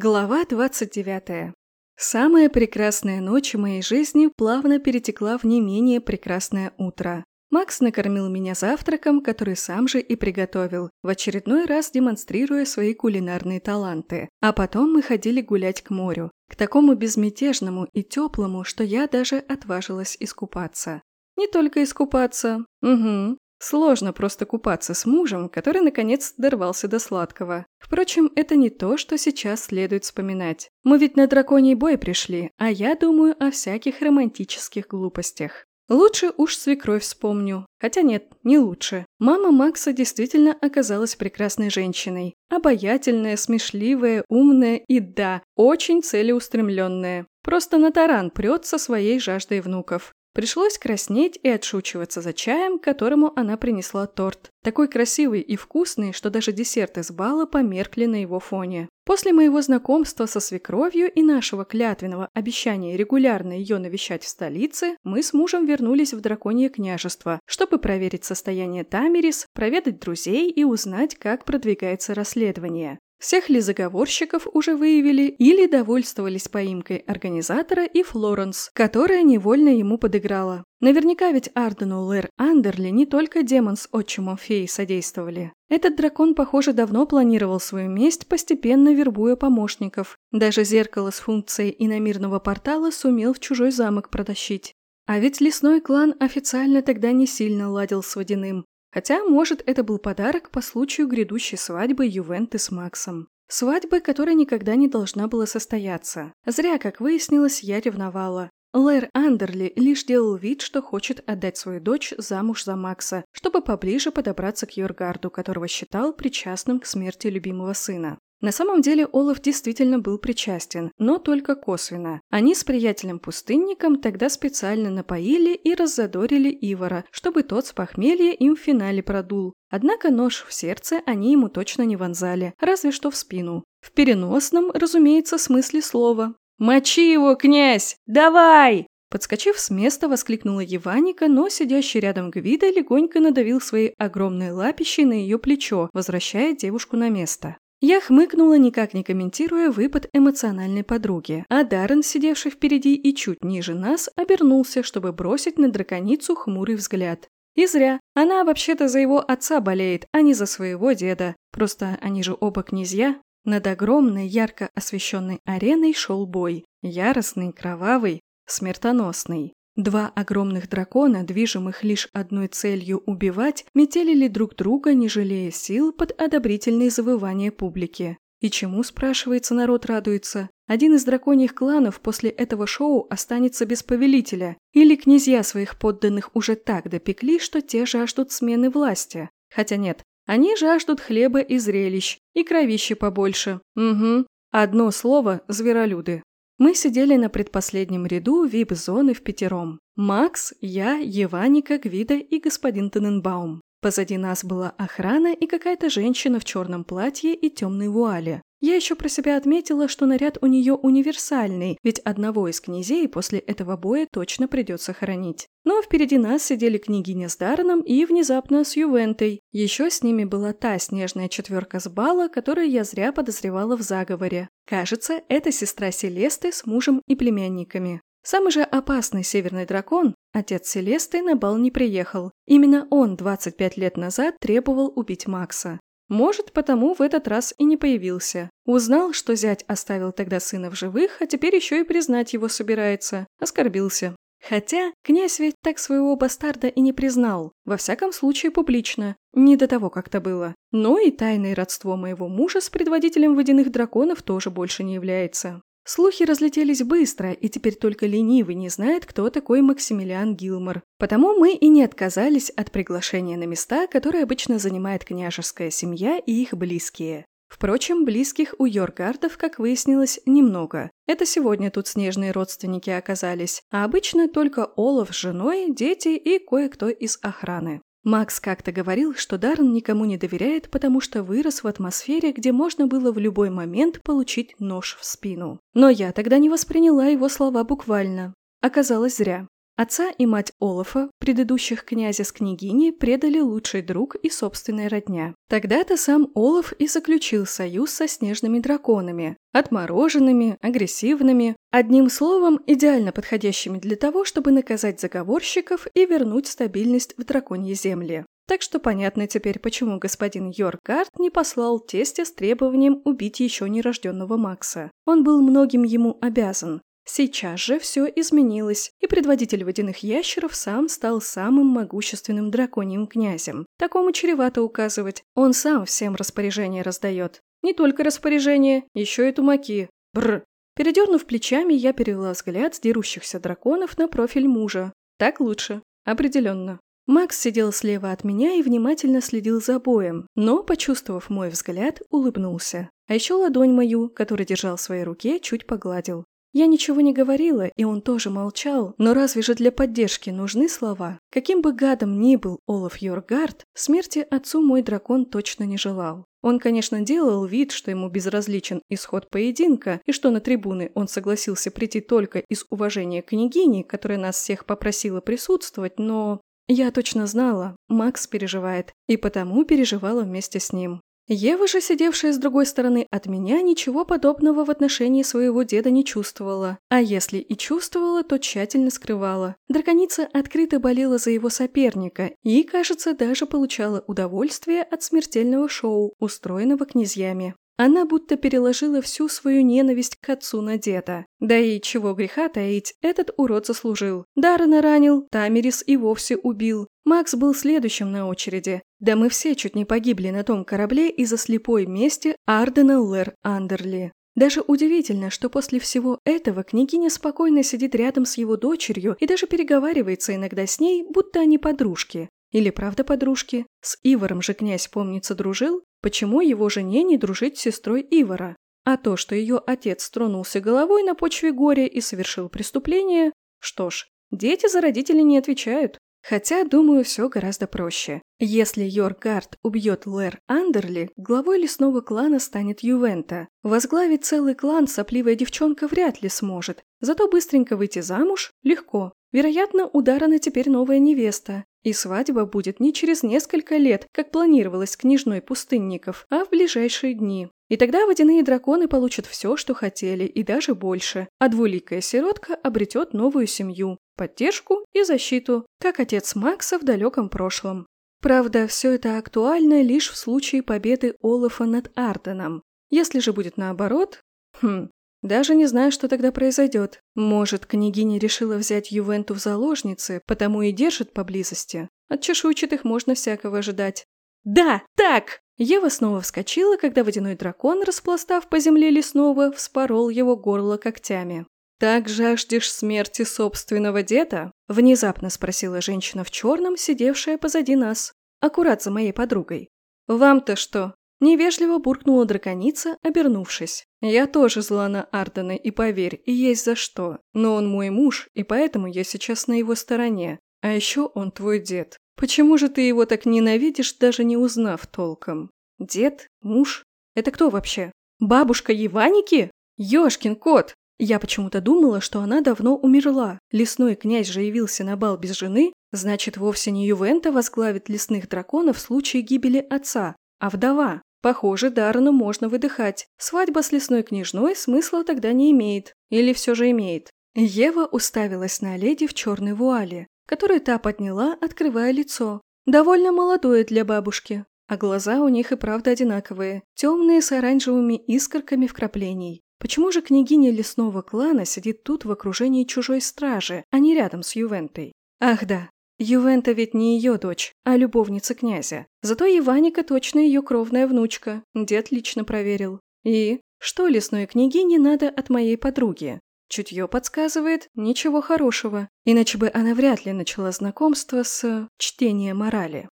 Глава 29. Самая прекрасная ночь моей жизни плавно перетекла в не менее прекрасное утро. Макс накормил меня завтраком, который сам же и приготовил, в очередной раз демонстрируя свои кулинарные таланты. А потом мы ходили гулять к морю, к такому безмятежному и теплому, что я даже отважилась искупаться. Не только искупаться. Угу. Сложно просто купаться с мужем, который наконец дорвался до сладкого. Впрочем, это не то, что сейчас следует вспоминать. Мы ведь на драконий бой пришли, а я думаю о всяких романтических глупостях. Лучше уж свекровь вспомню. Хотя нет, не лучше. Мама Макса действительно оказалась прекрасной женщиной. Обаятельная, смешливая, умная и, да, очень целеустремленная. Просто на таран прет со своей жаждой внуков. Пришлось краснеть и отшучиваться за чаем, которому она принесла торт. Такой красивый и вкусный, что даже десерт из бала померкли на его фоне. После моего знакомства со свекровью и нашего клятвенного обещания регулярно ее навещать в столице, мы с мужем вернулись в Драконье княжество, чтобы проверить состояние Тамерис, проведать друзей и узнать, как продвигается расследование. Всех ли заговорщиков уже выявили или довольствовались поимкой организатора и Флоренс, которая невольно ему подыграла. Наверняка ведь Ардену Лэр Андерли не только демон с отчимом феи содействовали. Этот дракон, похоже, давно планировал свою месть, постепенно вербуя помощников. Даже зеркало с функцией иномирного портала сумел в чужой замок протащить. А ведь лесной клан официально тогда не сильно ладил с водяным. Хотя, может, это был подарок по случаю грядущей свадьбы Ювенты с Максом. Свадьбы, которая никогда не должна была состояться. Зря, как выяснилось, я ревновала. Лэр Андерли лишь делал вид, что хочет отдать свою дочь замуж за Макса, чтобы поближе подобраться к Йоргарду, которого считал причастным к смерти любимого сына. На самом деле Олаф действительно был причастен, но только косвенно. Они с приятелем-пустынником тогда специально напоили и раззадорили Ивара, чтобы тот с похмелья им в финале продул. Однако нож в сердце они ему точно не вонзали, разве что в спину. В переносном, разумеется, смысле слова. «Мочи его, князь! Давай!» Подскочив с места, воскликнула Еваника, но сидящий рядом Гвида легонько надавил своей огромной лапищей на ее плечо, возвращая девушку на место. Я хмыкнула, никак не комментируя выпад эмоциональной подруги, а Даррен, сидевший впереди и чуть ниже нас, обернулся, чтобы бросить на драконицу хмурый взгляд. И зря. Она вообще-то за его отца болеет, а не за своего деда. Просто они же оба князья. Над огромной, ярко освещенной ареной шел бой. Яростный, кровавый, смертоносный. Два огромных дракона, движимых лишь одной целью убивать, метелили друг друга, не жалея сил под одобрительные завывания публики. И чему, спрашивается, народ радуется? Один из драконьих кланов после этого шоу останется без повелителя, или князья своих подданных уже так допекли, что те жаждут смены власти. Хотя нет, они жаждут хлеба и зрелищ, и кровищи побольше. Угу. Одно слово – зверолюды. Мы сидели на предпоследнем ряду вип-зоны в пятером. Макс, я, Еваника, Гвида и господин Тененбаум. Позади нас была охрана и какая-то женщина в черном платье и темной вуале. Я еще про себя отметила, что наряд у нее универсальный, ведь одного из князей после этого боя точно придется хоронить. Но впереди нас сидели княгиня с Дарреном и внезапно с Ювентой. Еще с ними была та снежная четверка с бала, которую я зря подозревала в заговоре. Кажется, это сестра Селесты с мужем и племянниками. Самый же опасный северный дракон, отец Селесты, на бал не приехал. Именно он 25 лет назад требовал убить Макса. Может, потому в этот раз и не появился. Узнал, что зять оставил тогда сына в живых, а теперь еще и признать его собирается. Оскорбился. Хотя князь ведь так своего бастарда и не признал, во всяком случае публично, не до того как-то было. Но и тайное родство моего мужа с предводителем водяных драконов тоже больше не является. Слухи разлетелись быстро, и теперь только ленивый не знает, кто такой Максимилиан Гилмор. Потому мы и не отказались от приглашения на места, которые обычно занимает княжеская семья и их близкие. Впрочем, близких у Йоргардов, как выяснилось, немного. Это сегодня тут снежные родственники оказались, а обычно только Олаф с женой, дети и кое-кто из охраны. Макс как-то говорил, что Даррен никому не доверяет, потому что вырос в атмосфере, где можно было в любой момент получить нож в спину. Но я тогда не восприняла его слова буквально. Оказалось зря. Отца и мать Олафа, предыдущих князя с княгиней, предали лучший друг и собственная родня. Тогда-то сам Олаф и заключил союз со снежными драконами, отмороженными, агрессивными, одним словом, идеально подходящими для того, чтобы наказать заговорщиков и вернуть стабильность в драконьи земли. Так что понятно теперь, почему господин Йоргард не послал тестя с требованием убить еще нерожденного Макса. Он был многим ему обязан, Сейчас же все изменилось, и предводитель водяных ящеров сам стал самым могущественным драконьим князем. Такому чревато указывать. Он сам всем распоряжения раздает. Не только распоряжения, еще и тумаки. Бррр. Передернув плечами, я перевела взгляд с дерущихся драконов на профиль мужа. Так лучше. Определенно. Макс сидел слева от меня и внимательно следил за боем, но, почувствовав мой взгляд, улыбнулся. А еще ладонь мою, которую держал в своей руке, чуть погладил. Я ничего не говорила, и он тоже молчал, но разве же для поддержки нужны слова? Каким бы гадом ни был Олаф Йоргард, смерти отцу мой дракон точно не желал. Он, конечно, делал вид, что ему безразличен исход поединка, и что на трибуны он согласился прийти только из уважения к княгине, которая нас всех попросила присутствовать, но... Я точно знала, Макс переживает, и потому переживала вместе с ним. Ева же, сидевшая с другой стороны от меня, ничего подобного в отношении своего деда не чувствовала. А если и чувствовала, то тщательно скрывала. Драконица открыто болела за его соперника и, кажется, даже получала удовольствие от смертельного шоу, устроенного князьями. Она будто переложила всю свою ненависть к отцу на деда. Да и чего греха таить, этот урод заслужил. Даррена ранил, Тамерис и вовсе убил. Макс был следующим на очереди. Да мы все чуть не погибли на том корабле из-за слепой мести Ардена Лэр Андерли. Даже удивительно, что после всего этого княгиня спокойно сидит рядом с его дочерью и даже переговаривается иногда с ней, будто они подружки. Или правда подружки? С Ивором же князь, помнится, дружил? Почему его жене не дружить с сестрой Ивара? А то, что ее отец тронулся головой на почве горя и совершил преступление... Что ж, дети за родителей не отвечают. Хотя, думаю, все гораздо проще. Если Йоргард убьет Лэр Андерли, главой лесного клана станет Ювента. Возглавить целый клан сопливая девчонка вряд ли сможет, зато быстренько выйти замуж – легко. Вероятно, у Дарана теперь новая невеста, и свадьба будет не через несколько лет, как планировалось княжной пустынников, а в ближайшие дни. И тогда водяные драконы получат все, что хотели, и даже больше, а двуликая сиротка обретет новую семью, поддержку и защиту, как отец Макса в далеком прошлом. Правда, все это актуально лишь в случае победы Олафа над Арденом. Если же будет наоборот... Хм, даже не знаю, что тогда произойдет. Может, княгиня решила взять Ювенту в заложницы, потому и держит поблизости. От чешуйчатых можно всякого ожидать. «Да, так!» Ева снова вскочила, когда водяной дракон, распластав по земле лесного, вспорол его горло когтями. «Так жаждешь смерти собственного деда?» – внезапно спросила женщина в черном, сидевшая позади нас, аккурат за моей подругой. «Вам-то что?» Невежливо буркнула драконица, обернувшись. «Я тоже зла на Ардена, и поверь, и есть за что. Но он мой муж, и поэтому я сейчас на его стороне. А еще он твой дед. Почему же ты его так ненавидишь, даже не узнав толком? Дед? Муж? Это кто вообще? Бабушка Еваники? Ёшкин кот! Я почему-то думала, что она давно умерла. Лесной князь же явился на бал без жены, значит, вовсе не Ювента возглавит лесных драконов в случае гибели отца, а вдова. Похоже, Даррену можно выдыхать. Свадьба с лесной княжной смысла тогда не имеет. Или все же имеет. Ева уставилась на леди в черной вуале, которую та подняла, открывая лицо. Довольно молодое для бабушки. А глаза у них и правда одинаковые, темные с оранжевыми искорками вкраплений. Почему же княгиня лесного клана сидит тут в окружении чужой стражи, а не рядом с Ювентой? Ах да, Ювента ведь не ее дочь, а любовница князя. Зато Иваника точно ее кровная внучка, дед лично проверил. И что лесной княгине надо от моей подруги? Чутье подсказывает ничего хорошего, иначе бы она вряд ли начала знакомство с чтением морали.